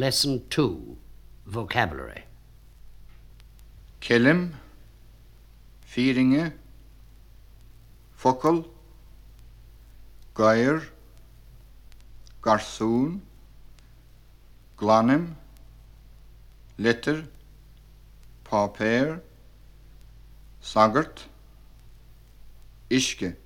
Lesson 2 Vocabulary. Kelim, Fíringe, Focal, Gair, Garsoon, Glanim, Letter, Paper, Sagart, İşke.